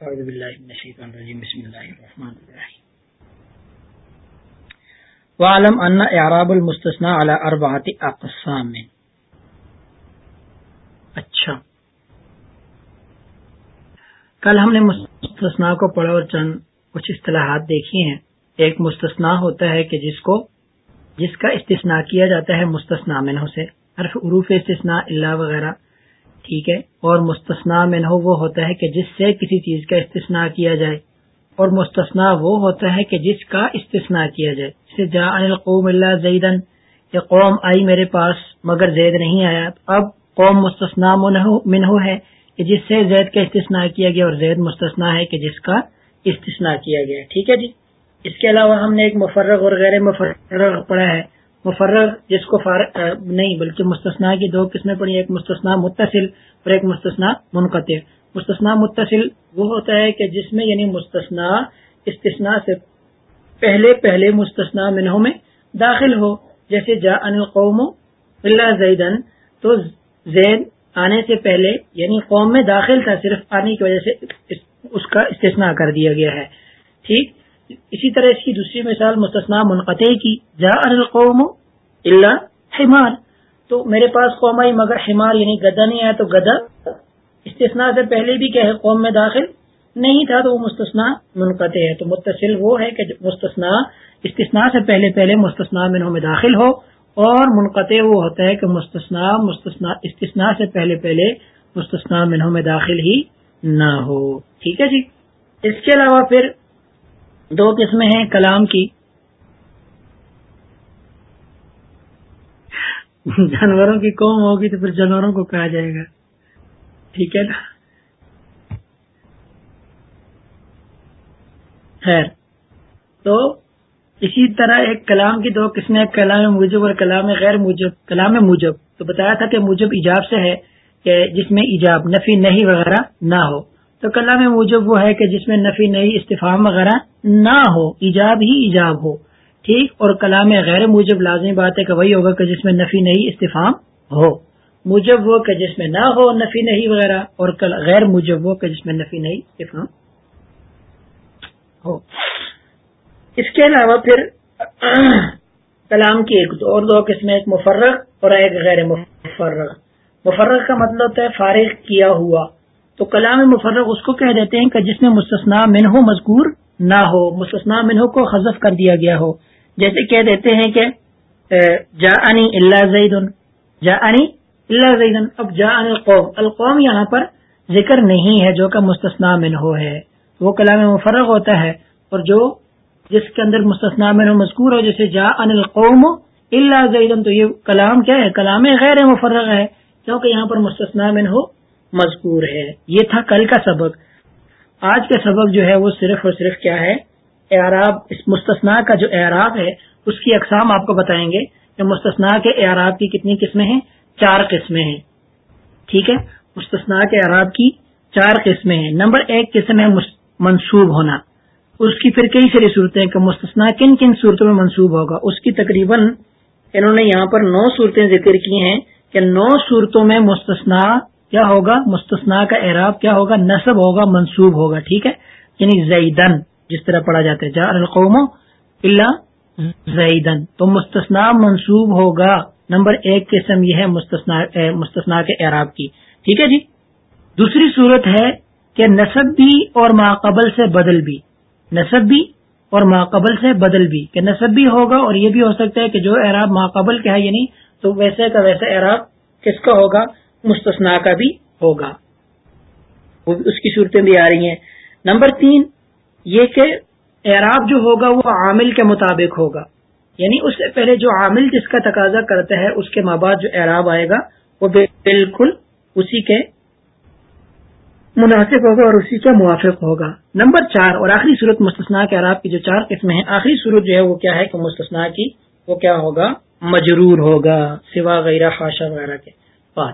اعوذ باللہ من الشیطان الرجیم، بسم اللہ الرحمن الرحیم. وعلم ان اعراب المستثنى على اربعه اقسام. اچھا. کل ہم نے مستثنا کو پڑھا اور چند کچھ اصطلاحات دیکھی ہیں. ایک مستثنا ہوتا ہے کہ جس کو جس کا استثناء کیا جاتا ہے مستثنا منہ سے، حرف عروف استثناء اللہ وغیرہ. ٹھیک ہے اور مستثنا منہ وہ ہوتا ہے کہ جس سے کسی چیز کا استثناء کیا جائے اور مستثنا وہ ہوتا ہے کہ جس کا استثناء کیا جائے۔ جسے جا القوم اللہ زیدن کہ قوم آئی میرے پاس مگر زید نہیں آیا۔ اب قوم مستثنا منہ ہے کہ جس سے زید کا استثناء کیا گیا اور زید مستثنا ہے کہ جس کا استثناء کیا گیا۔ ٹھیک ہے جی؟ اس کے علاوہ ہم نے ایک مفرغ اور غیر مفرغ پڑھا ہے۔ مفرغ، جس کو فارغ نہیں، بلکہ مستثنا کی دو قسمیں پڑھی ایک مستثنا متصل اور ایک مستثنا منقطع۔ مستثنا متصل وہ ہوتا ہے کہ جس میں یعنی مستثنا استثناء سے پہلے پہلے مستثنا منہوں میں داخل ہو۔ جیسے جا ان قوم اللہ زیدن تو زید آنے سے پہلے یعنی قوم میں داخل تھا، صرف آنے کی وجہ سے اس کا استثناء کر دیا گیا ہے۔ ٹھیک؟ اسی طرح اس کی دوسری مثال مستثنا منقطع کی۔ جا القوم اللہ حمار۔ تو میرے پاس قوم آئی، مگر حمار یعنی گدا نہیں آیا، تو گدا استثناء سے پہلے بھی کہ قوم میں داخل نہیں تھا، تو وہ مستثنا منقطع ہے۔ تو متصل وہ ہے کہ مستثنا استثناء سے پہلے پہلے مستثنا منہوں میں داخل ہو، اور منقطع وہ ہوتا ہے کہ مستثنا مستثنا استثناء سے پہلے پہلے مستثنا منہوں میں داخل ہی نہ ہو۔ ٹھیک ہے جی؟ اس کے علاوہ پھر دو قسمیں ہیں کلام کی۔ جانوروں کی قوم ہوگی تو پھر جانوروں کو کہا جائے گا۔ ٹھیک ہے نا؟ خیر۔ تو اسی طرح ایک کلام کی دو قسمیں کلام موجب اور کلام غیر موجب؟ کلام موجب۔ تو بتایا تھا کہ موجب ایجاب سے ہے کہ جس میں ایجاب، نفی نہیں وغیرہ نہ ہو۔ تو کلام موجب وہ ہے کہ جس میں نفی نہیں استفام وغیرہ نہ ہو۔ ایجاب ہی ایجاب ہو۔ ٹھیک اور کلام غیر موجب لازمی بات ہے کہ وہی ہوگا کہ جس میں نفی نہیں استفام ہو۔ موجب وہ کہ جس میں نہ ہو نفی نہیں وغیرہ اور غیر موجب وہ کہ جس میں نفی نہیں استفام ہو۔ اس کے علاوہ پھر کلام کی ایک اور دو قسمیں، ایک مفرق اور ایک غیر مفرق۔ مفرق کا مطلب ہوتا ہے فارغ کیا ہوا۔ تو کلام مفرق اس کو کہہ دیتے ہیں کہ جس میں مستثنا منہ مذکور نہ ہو مستثنا منہ کو حذف کر دیا گیا ہو۔ جیسے کہہ دیتے ہیں کہ جا انی اللہ زید جا انی اللہ زید اب جا ان القوم القوم یہاں پر ذکر نہیں ہے جو کہ مستثنا منہ ہے، وہ کلام مفرق ہوتا ہے، اور جو جس کے اندر مستثنا میں مذکور ہو، جیسے جا ان القوم اللہ زیدن، تو یہ کلام کیا ہے؟ کلام غیر مفرغ ہے، کیونکہ یہاں پر مستثنا میں ہو، مذکور ہے۔ یہ تھا کل کا سبق۔ آج کا سبق جو ہے، وہ صرف اور صرف کیا ہے؟ اعراب، اس مستثنا کا جو اعراب ہے، اس کی اقسام آپ کو بتائیں گے کہ مستثنا کے اعراب کی کتنی قسمیں ہیں؟ چار قسمیں ہیں۔ ٹھیک ہے؟ مستثنا کے اعراب کی چار قسمیں ہیں۔ نمبر ایک قسم ہے منصوب ہونا۔ اس کی پھر کئی ساری صورتیں کہ مستثنا کن کن صورتوں میں منسوب ہوگا؟ اس کی تقریباً انہوں نے یہاں پر نو صورتیں ذکر کی ہیں کہ نو صورتوں میں مستثنا کیا ہوگا؟ مستثنا کا اعراب کیا ہوگا؟ نصب ہوگا، منسوب ہوگا۔ ٹھیک ہے؟ یعنی زیدن۔ جس طرح پڑھا جاتا ہے جا القوم اللہ زیدن تو مستثنا منسوب ہوگا۔ نمبر ایک قسم یہ ہے مستثنا کے اعراب کی۔ ٹھیک ہے جی؟ دوسری صورت ہے کہ نصب بھی اور ماقبل سے بدل بھی۔ نصب بھی اور ماقبل سے بدل بھی۔ کہ نصب بھی ہوگا اور یہ بھی ہو سکتا ہے کہ جو اعراب ماقبل کا ہے یعنی تو ویسے کا ویسا اعراب کس کا ہوگا؟ مستثنا کا بھی ہوگا۔ اس کی صورتیں بھی آ رہی ہیں۔ نمبر تین یہ کہ اعراب جو ہوگا وہ عامل کے مطابق ہوگا۔ یعنی اس سے پہلے جو عامل جس کا تقاضا کرتا ہے، اس کے ماں بعد جو اعراب آئے گا، وہ بالکل اسی کے مناسب ہوگا اور اسی کا موافق ہوگا۔ نمبر چار، اور آخری صورت مستثنا کے عراب کی جو چار قسمیں ہیں، آخری صورت جو ہے وہ کیا ہے کہ مستثنا کی وہ کیا ہوگا؟ مجرور ہوگا، سوا غیرہ خاشہ وغیرہ کے بعد۔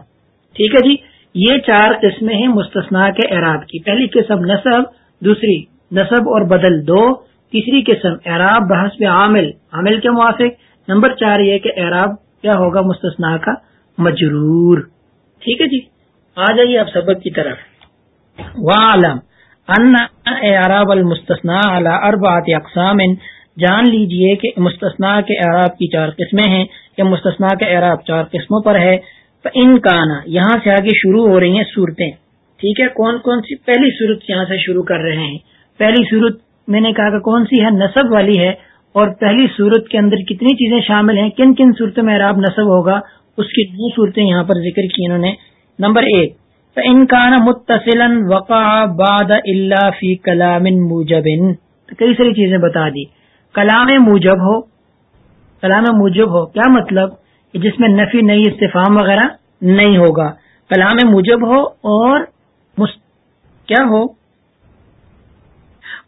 ٹھیک ہے جی یہ چار قسمیں ہیں مستثنا کے اعراب کی۔ پہلی قسم نصب، دوسری نصب اور بدل دو، تیسری قسم، اعراب، بحث میں عامل۔ عامل کے موافق۔ نمبر چار یہ کہ اعراب کیا ہوگا؟ مستثنا کا مجرور۔ ٹھیک ہے جی؟ آ جائیے آپ سبق کی طرف۔ وعلم ان اعراب المستثنا علی اربعات اقسام جان لیجیے کہ مستثنا کے اعراب کی چار قسمیں ہیں، یا مستثنا کے اعراب چار قسموں پر ہے۔ ان کانا یہاں سے آگے شروع ہو رہی ہیں صورتیں۔ ٹھیک ہے، کون کون سی پہلی صورت یہاں سے شروع کر رہے ہیں؟ پہلی صورت میں نے کہا کہ کون سی ہے؟ نصب والی ہے۔ اور پہلی صورت کے اندر کتنی چیزیں شامل ہیں؟ کن کن صورتوں میں اعراب نصب ہوگا؟ اس کی دو صورتیں یہاں پر ذکر کی انہوں نے۔ نمبر ایک ان کا متصل وقع باد اللہ فی کلام موجب۔ کئی ساری چیزیں بتا دی۔ کلام موجب ہو۔ کلام موجب ہو۔ کیا مطلب؟ جس میں نفی، نئی استفام وغیرہ نہیں ہوگا۔ کلام موجب ہو اور کیا ہو؟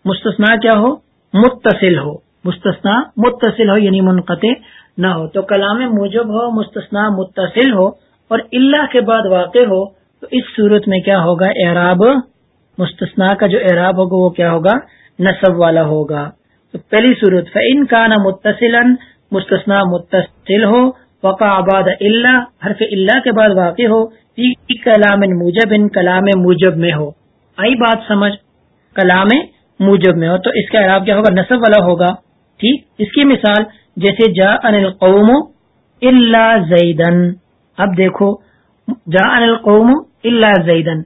مستثنا کیا ہو؟ متصل ہو۔ مستثنا متصل ہو یعنی منقطع نہ ہو۔ تو کلام موجب ہو مستثنا متصل ہو اور اللہ کے بعد واقع ہو، تو اس صورت میں کیا ہوگا؟ اعراب مستثنا کا جو اعراب ہوگا وہ کیا ہوگا؟ نصب والا ہوگا۔ تو پہلی صورت فن کا نہ متصل مستثنا متصل ہو، وقع آباد اللہ حرف اللہ کے بعد واقع ہو کلام موجب ان کلام موجب میں ہو۔ آئی بات سمجھ۔ کلام موجب میں ہو، تو اس کا اعراب کیا ہوگا؟ نصب والا ہوگا۔ ٹھیک؟ اس کی مثال، جیسے جا ان القوم اللہ زیدن۔ اب دیکھو جا ان القوم اللہ زیدن۔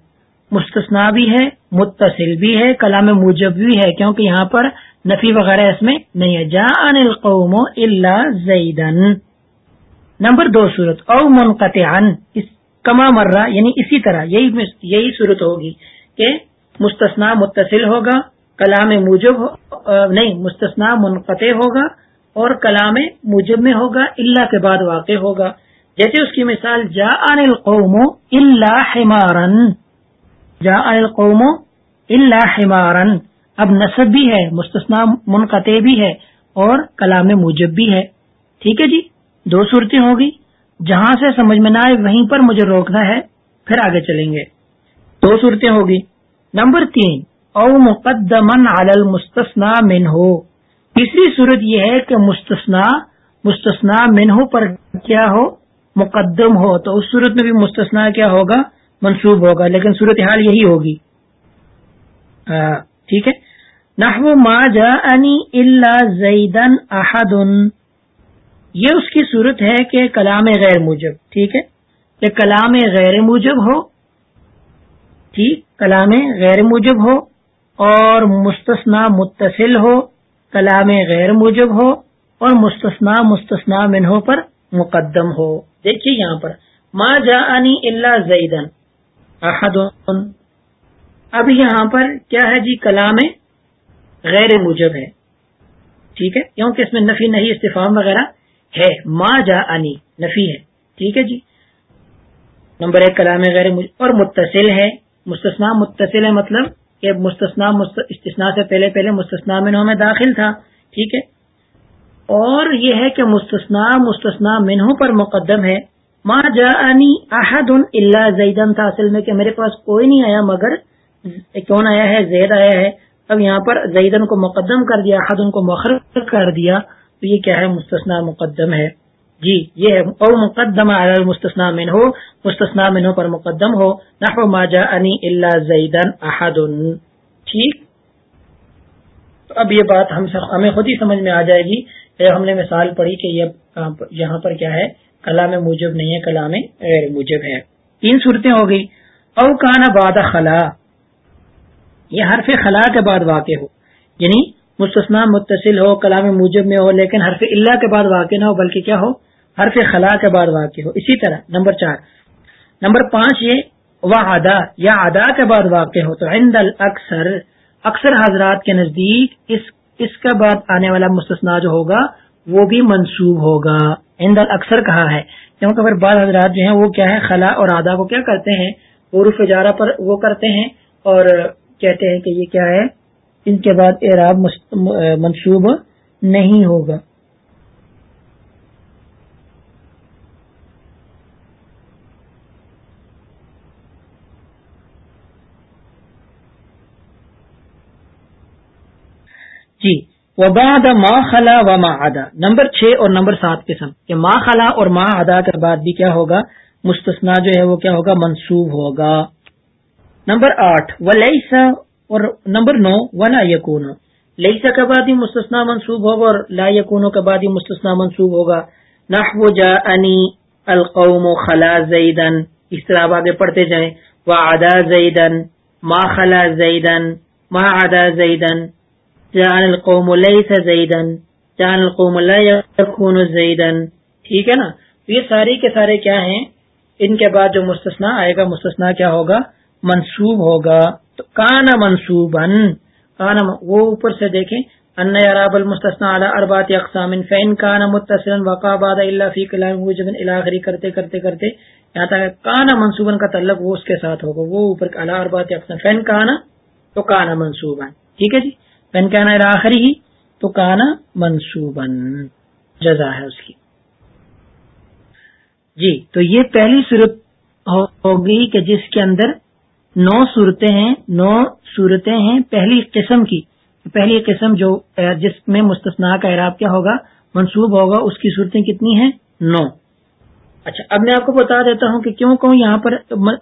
مستثنا بھی ہے، متصل بھی ہے، کلام موجب بھی ہے، کیونکہ یہاں پر نفی وغیرہ اس میں نہیں ہے۔ جا ان القوم اللہ زیدن۔ نمبر دو صورت، او منقطع کما مرہ یعنی اسی طرح، یہی یہی صورت ہوگی کہ مستثنا متصل ہوگا کلام موجب نہیں مستثنا منقطع ہوگا اور کلام موجب میں ہوگا اللہ کے بعد واقع ہوگا۔ جیسے اس کی مثال جا ان القوم اللہ حمارن۔ جا ان القوم اللہ حمارن۔ اب نصب بھی ہے مستثنا منقطع بھی ہے اور کلام موجب بھی ہے۔ ٹھیک ہے جی دو صورتیں ہوگی جہاں سے سمجھ میں نہ آئے، وہیں پر مجھے روکنا ہے، پھر آگے چلیں گے۔ دو صورتیں ہوگی نمبر تین او مقدمن علی المستثنا من ہو تیسری صورت یہ ہے کہ مستثنا مستثنا من ہو پر کیا ہو؟ مقدم ہو۔ تو اس صورت میں بھی مستثنا کیا ہوگا؟ منسوب ہوگا۔ لیکن صورت حال یہی ہوگی۔ ٹھیک ہے؟ نحو ما جا اللہ زیدن احد یہ اس کی صورت ہے کہ کلام غیر موجب۔ ٹھیک ہے؟ کہ کلام غیر موجب ہو۔ ٹھیک؟ کلام غیر موجب ہو۔ اور مستثنا متصل ہو، کلام غیر موجب ہو اور مستثنا مستثنا منہو پر مقدم ہو۔ دیکھیے یہاں پر، ما جا اللہ زیدن احد اب یہاں پر کیا ہے جی؟ کلام غیر موجب ہے۔ ٹھیک ہے؟ کیونکہ اس میں نفی نہیں استفام وغیرہ ہے۔ ما جا انی نفی ہے۔ ٹھیک ہے جی؟ نمبر ایک، کلام غیر موجب، اور متصل ہے۔ مستثنا متصل ہے مطلب کہ مستثنا استثنا سے پہلے پہلے مستثنا منہوں میں داخل تھا، ٹھیک ہے؟ اور یہ ہے کہ مستثنا مستثنا منہوں پر مقدم ہے ماں جا احد اللہ زیدن، تھا اصل میں کہ میرے پاس کوئی نہیں آیا، مگر کون آیا ہے؟ زید آیا ہے۔ اب یہاں پر زیدن کو مقدم کر دیا احد ان کو مخر کر دیا، تو یہ کیا ہے؟ مستثنا مقدم ہے۔ جی یہ ہے، او مقدم مستثنا من ہو مستثنا من ہو پر مقدم ہو، نحو ما جا انی اللہ زیدن احد ٹھیک؟ تو اب یہ بات ہم ہمیں خود ہی سمجھ میں آ جائے گی۔ کہ ہم نے مثال پڑھی کہ یہ، یہاں پر کیا ہے؟ کلام موجب نہیں ہے، کلام غیر موجب ہے۔ تین صورتیں ہو گئی او کانا باد خلا۔ یہ حرف خلا کے بعد واقع ہو۔ یعنی مستثنا متصل ہو، کلام موجب میں ہو، لیکن حرف اللہ کے بعد واقع نہ ہو، بلکہ کیا ہو؟ حرف خلا کے بعد واقع ہو۔ اسی طرح، نمبر چار۔ نمبر پانچ یہ وہ ادا یا ادا کے بعد واقع ہو۔ تو عند اکثر اکثر حضرات کے نزدیک اس اس کے بعد آنے والا مستثنا جو ہوگا، وہ بھی منسوب ہوگا۔ عند اکثر کہا ہے۔ کیونکہ اگر بعض حضرات جو ہیں، وہ کیا ہے، خلا اور ادا کو کیا کرتے ہیں؟ عروف اجارہ پر وہ کرتے ہیں اور کہتے ہیں کہ یہ کیا ہے؟ ان کے بعد اعراب منسوب نہیں ہوگا۔ جی۔ وباد ما خلا و ما ادا نمبر چھ اور نمبر سات قسم کہ ما خلا اور ما ادا کے بعد بھی کیا ہوگا؟ مستثنا جو ہے وہ کیا ہوگا؟ منسوب ہوگا۔ نمبر آٹھ ولیسا اور نمبر نو، ولا یقون لئی کا بعد ہی مستثنا منصوب ہوگا اور لا یقون کا بعد ہی مستثنا منصوب ہوگا۔ نحو جا انی القوم خلا زیدن۔ اس طرح آپ آگے پڑھتے جائیں۔ وہ ادا زیدن، ما خلا زیدن، ما ادا زیدن۔ جان القوم لیس زیدن جان القوم لا یکون زیدن ٹھیک ہے نا؟ یہ سارے کے سارے کیا ہیں؟ ان کے بعد جو مستثنا آئے گا مستثنا کیا ہوگا؟ منصوب ہوگا۔ تو کانا منصوبن کانا وہ اوپر سے دیکھیں۔ ان عراب المستثنا علی اربات اقسام فین کانا متصلا وقع بعد الا فی کلام وجب الاخری کرتے کرتے کرتے۔ یہاں تک کانا منصوبن کا تعلق وہ اس کے ساتھ ہوگا، وہ اوپر علی اربات اقسام فین کانا تو کانا منصوبن ٹھیک ہے جی؟ فین کانا الاخری ہی تو کانا منصوبن جزا ہے اس کی۔ جی تو یہ پہلی صورت ہوگی کہ جس کے اندر نو صورتیں ہیں، نو صورتیں ہیں پہلی قسم کی۔ پہلی قسم جو جس میں مستثنا کا اعراب کیا ہوگا، منصوب ہوگا، اس کی صورتیں کتنی ہیں؟ نو۔ اچھا اب میں آپ کو بتا دیتا ہوں کہ کیوں کہوں یہاں پر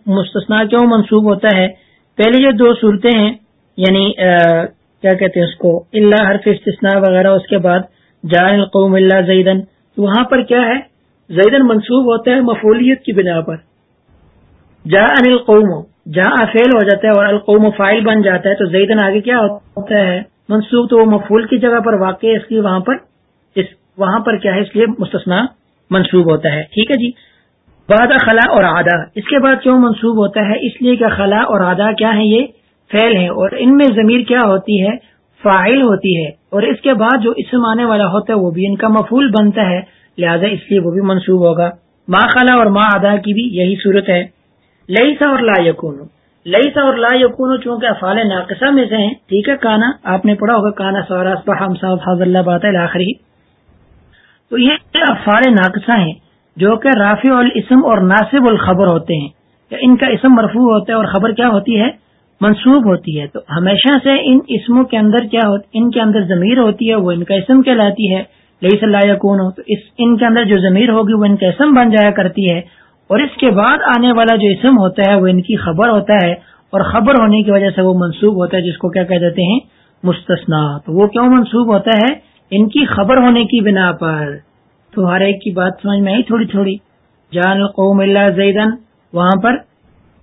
مستثنا کیوں منصوب ہوتا ہے۔ پہلے جو دو صورتیں ہیں یعنی کیا کہتے ہیں اس کو؟ اللہ حرف استثناء وغیرہ، اس کے بعد جان القوم اللہ زیدن وہاں پر کیا ہے؟ زیدن منصوب ہوتا ہے مفولیت کی بنا پر۔ جا ان القوم جہاں فیل ہو جاتا ہے اور القوم فائل بن جاتا ہے۔ تو زیدن آگے کیا ہوتا ہے؟ منصوب تو وہ مفول کی جگہ پر، واقع ہے اس لیے وہاں پر، اس وہاں پر کیا ہے؟ اس لیے مستثنا منصوب ہوتا ہے۔ ٹھیک ہے جی؟ بعد خلا اور آدھا اس کے بعد کیوں منصوب ہوتا ہے؟ اس لیے کہ خلا اور آدھا کیا ہے یہ؟ فیل ہے اور ان میں ضمیر کیا ہوتی ہے؟ فائل ہوتی ہے۔ اور اس کے بعد جو اسم آنے والا ہوتا ہے وہ بھی ان کا مفول بنتا ہے، لہذا اس لیے وہ بھی منسوب ہوگا۔ ماں خلا اور ماں ادا کی بھی یہی صورت ہے۔ لئی سا اور لا یقون لئی سا اور لا یقون چونکہ افال ناقصہ میں سے ہیں، ٹھیک ہے کانا؟ آپ نے پڑھا ہوگا کانا سوراس اللہ بات آخری تو یہ افال ناقصہ ہیں جو کہ رافع الاسم اور ناصب الخبر ہوتے ہیں۔ ان کا اسم مرفوع ہوتا ہے اور خبر کیا ہوتی ہے؟ منسوب ہوتی ہے۔ تو ہمیشہ سے ان اسموں کے اندر کیا ہوتی ان کے اندر ضمیر ہوتی ہے، وہ ان کا اسم کہلاتی ہے۔ لئی صلاح کون ہو تو اس ان کے اندر جو ضمیر ہوگی وہ ان کا اسم بن جایا کرتی ہے۔ اور اس کے بعد آنے والا جو اسم ہوتا ہے، وہ ان کی خبر ہوتا ہے۔ اور خبر ہونے کی وجہ سے وہ منسوب ہوتا ہے، جس کو کیا کہ دیتے ہیں؟ مستثنا تو وہ کیوں منسوب ہوتا ہے؟ ان کی خبر ہونے کی بنا پر۔ تو ہر ایک کی بات سمجھ میں آئی تھوڑی تھوڑی جان القوم اللہ زیدن، وہاں پر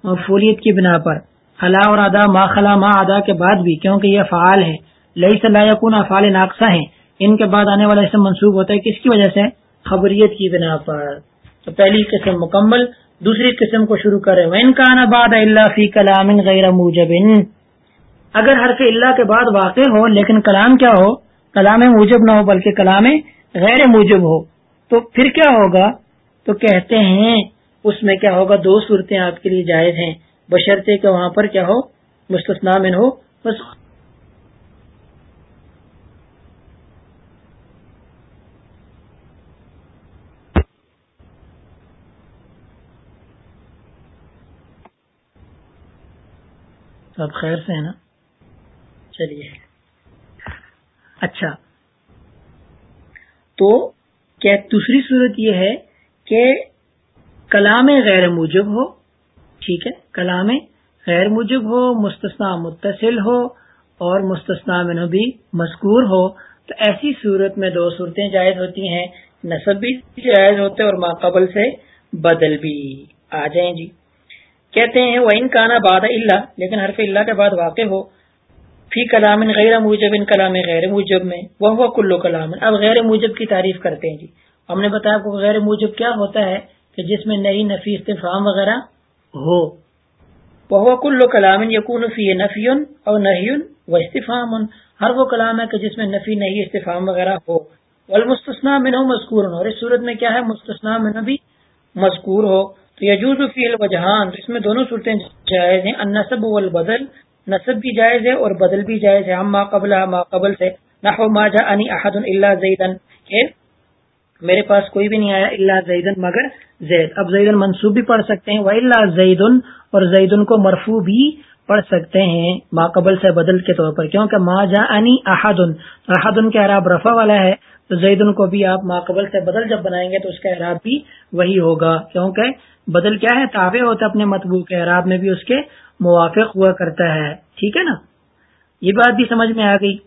مفولیت کی بنا پر۔ خلا اور ادا، ما خلا، ما ادا کے بعد بھی، کیونکہ یہ فعال ہے۔ لئی صلاح کن افعال ناقصہ ہیں۔ ان کے بعد آنے والا اسم منسوخ ہوتا ہے۔ کس کی وجہ سے؟ خبریت کی بنا پر۔ تو پہلی قسم مکمل، دوسری قسم کو شروع کرے ان کا بعد اللہ فی کلام غیر موجب۔ اگر حرف اللہ کے بعد واقع ہو، لیکن کلام کیا ہو؟ کلام موجب نہ ہو، بلکہ کلام غیر موجب ہو۔ تو پھر کیا ہوگا؟ تو کہتے ہیں، اس میں کیا ہوگا؟ دو صورتیں آپ کے لیے جائز ہیں۔ بشرطے کہ وہاں پر کیا ہو مستثنا من ہو بس سب خیر سے ہے نا؟ چلیے۔ اچھا۔ تو کیا دوسری صورت یہ ہے کہ کلام غیر موجب ہو ٹھیک ہے؟ کلام غیر موجب ہو مستثنا متصل ہو اور مستثنا میں بھی مذکور ہو۔ تو ایسی صورت میں دو صورتیں جائز ہوتی ہیں نصب بھی جائز ہوتے اور ماقبل سے بدل بھی۔ آ جائیں جی۔ کہتے ہیں وہ ان کا نا باد اللہ لیکن حرف اللہ کے بعد واقع ہو۔ فی کلام غیر موجب، ان کلام غیر موجب میں۔ وہ کلو کلام۔ اب غیر موجب کی تعریف کرتے ہیں جی۔ ہم نے بتایا کو غیر موجب کیا ہوتا ہے کہ جس میں نئی نفی استفام وغیرہ ہو۔ وہ کلو کلام یقون فی نفی اور نہیں و استفام ہر وہ کلام ہے کہ جس میں نفی نہیں، استفام وغیرہ ہو۔ المستثنا میں مذکور اور اس صورت میں کیا ہے؟ مستثنا میں بھی مذکور ہو۔ تو یجوز فی الوجہان۔ اس میں دونوں صورتیں جائز ہیں۔ النصب والبدل۔ نصب بھی جائز ہے اور بدل بھی جائز ہے۔ ہم ما قبل ما قبل سے۔ نحو ما جاءنی احد الا زیدن۔ کہ میرے پاس کوئی بھی نہیں آیا الا زیدن مگر زید۔ اب زیدن منصوب بھی پڑھ سکتے ہیں و الا اور زیدن کو مرفوع بھی پڑھ سکتے ہیں ما قبل سے بدل کے طور پر، کیونکہ ما جاءنی احد احد کے عرب رفع والا ہے، تو زیدن کو بھی آپ ما قبل سے بدل جب بنائیں گے تو اس کا اعراب بھی وہی ہوگا۔ کیونکہ بدل کیا ہے؟ تابع ہوتا ہے اپنے مطبوع کے عراب میں بھی اس کے موافق ہوا کرتا ہے۔ ٹھیک ہے نا؟ یہ بات بھی سمجھ میں آ گئی۔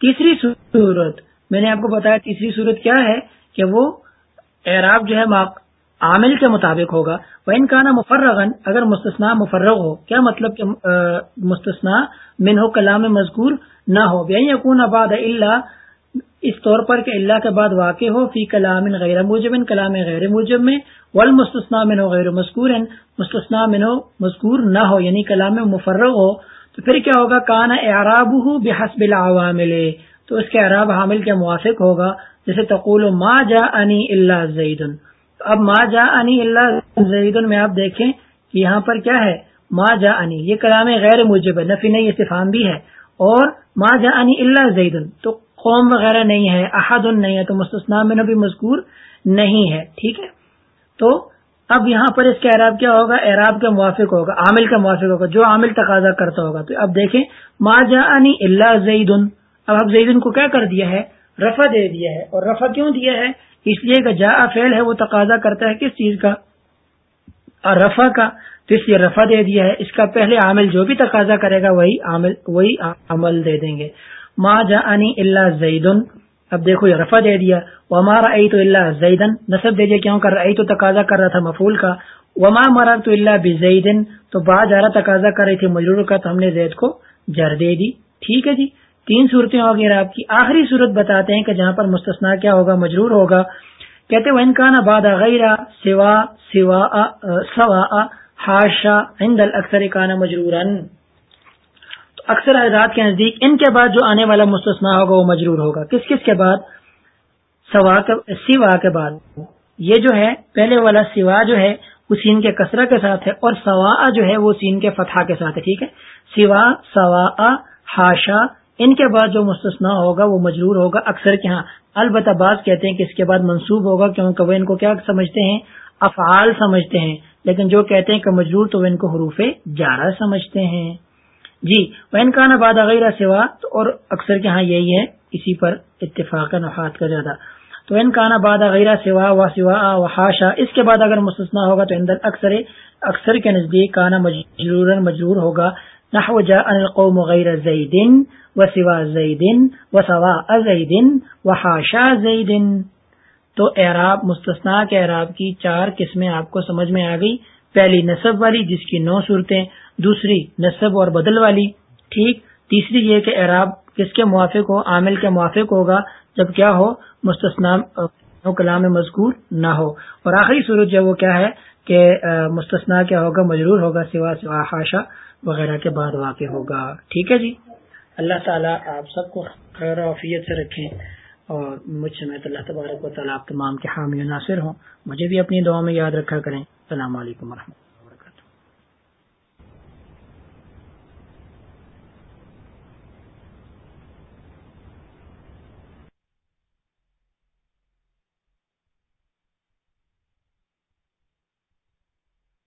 تیسری صورت میں نے آپ کو بتایا تیسری صورت کیا ہے کہ وہ اعراب جو ہے عامل کے مطابق ہوگا۔ وہ ان کا نا مفرغن اگر مستثنا مفرغ ہو، کیا مطلب کہ مستثنا من ہو، کلام مذکور نہ ہو۔ بے یقون آباد اللہ اس طور پر کہ اللہ کے بعد واقع ہو، فی کلام غیر موجب، کلام غیر موجب میں ول مستثنا من ہو غیر مذکور مستثنا من ہو مذکور نہ ہو یعنی کلام مفرغ ہو، تو پھر کیا ہوگا؟ کانا اعراب ہو بحسب العوامل۔ تو اس کے اعراب حامل کے موافق ہوگا، جیسے تقول ما جا انی اللہ زیدن اب ما جا انی اللہ زیدن میں آپ دیکھیں کہ یہاں پر کیا ہے؟ ما جا انی یہ کلام غیر موجب ہے، نفی نہیں استفام بھی ہے۔ اور ما جا انی اللہ زیدن، تو قوم وغیرہ نہیں ہے احد نہیں ہے، تو مستثنا میں نبی مذکور نہیں ہے، ٹھیک ہے؟ تو اب یہاں پر اس کا اعراب کیا ہوگا؟ اعراب کا موافق ہوگا، عامل کا موافق ہوگا، جو عامل تقاضا کرتا ہوگا۔ تو اب دیکھیں، ما جا انی اللہ زیدن۔ اب اب زیدن کو کیا کر دیا ہے؟ رفع دے دیا ہے۔ اور رفع کیوں دیا ہے؟ اس لیے کہ جا فیل ہے، وہ تقاضا کرتا ہے کس چیز کا؟ اور رفع کا۔ تو اس لیے رفع دے دیا ہے۔ اس کا پہلے عامل جو بھی تقاضا کرے گا، وہی عامل، وہی عمل دے دیں گے۔ ما جا انی اللہ زیدن۔ اب دیکھو، یہ رفع دے دیا۔ وہ ہمارا تو اللہ زیدن۔ نصب دے دیا کیوں؟ کر رہا تو تقاضا کر رہا تھا مفول کا۔ وما مرا تو اللہ بزیدن۔ تو با جارا تقاضا کر رہی تھی مجرور کا، تو ہم نے زید کو جر دے دی۔ ٹھیک ہے جی۔ تین صورتیں وغیرہ آپ کی۔ آخری صورت بتاتے ہیں کہ جہاں پر مستثنا کیا ہوگا، مجرور ہوگا۔ کہتے وہ انکان باد غیرہ سوا سوا سوا ہاشا ہند اکثر کانا مجرور تو اکثر حضرات کے نزدیک ان کے بعد جو آنے والا مستثنا ہوگا، وہ مجرور ہوگا۔ کس کس کے بعد؟ سوا سوا کے بعد۔ یہ جو ہے، پہلے والا سوا جو ہے، وہ سین کے کسرہ کے ساتھ ہے اور سوا جو ہے، وہ سین کے فتح کے ساتھ ہے، ٹھیک ہے؟ سوا سوا ہاشا ان کے بعد جو مستثنا ہوگا وہ مجرور ہوگا اکثر کے ہاں البتہ بعض کہتے ہیں کہ اس کے بعد منسوب ہوگا کیونکہ وہ ان کو کیا سمجھتے ہیں؟ افعال سمجھتے ہیں۔ لیکن جو کہتے ہیں کہ مجرور تو وہ ان کو حروف جارہ سمجھتے ہیں۔ جی وہ ان کا نباد غیر سوا تو اور اکثر کے ہاں یہی ہے، اسی پر اتفاق نفات کا زیادہ۔ تو ان کا نباد غیر سوا و سوا و حاشا اس کے بعد اگر مستثنا ہوگا تو اندر اکثر اکثر کے نزدیک کانا مجرور مجرور ہوگا۔ نحو جاء القوم غیر زیدن و سوا زیدن و سوا ازیدن و حاشا زیدن تو اعراب مستثنا کے اعراب کی چار قسمیں آپ کو سمجھ میں آ گئی۔ پہلی نصب والی، جس کی نو صورتیں۔ دوسری نصب اور بدل والی۔ ٹھیک؟ تیسری یہ کہ اعراب کس کے موافق ہو، عامل کے موافق ہوگا۔ جب کیا ہو؟ مستثنا کلام مذکور نہ ہو۔ اور آخری صورت جو وہ کیا ہے؟ کہ مستثنا کیا ہوگا؟ مجرور ہوگا سوا سوا حاشا وغیرہ کے بعد واقع ہوگا۔ ٹھیک ہے جی؟ اللہ تعالیٰ آپ سب کو خیر وفیت سے رکھیں اور مجھ سمیت اللہ تبارک و تعالیٰ آپ تمام کے حامی و ناصر ہوں۔ مجھے بھی اپنی دعا میں یاد رکھا کریں۔ السلام علیکم و رحمۃ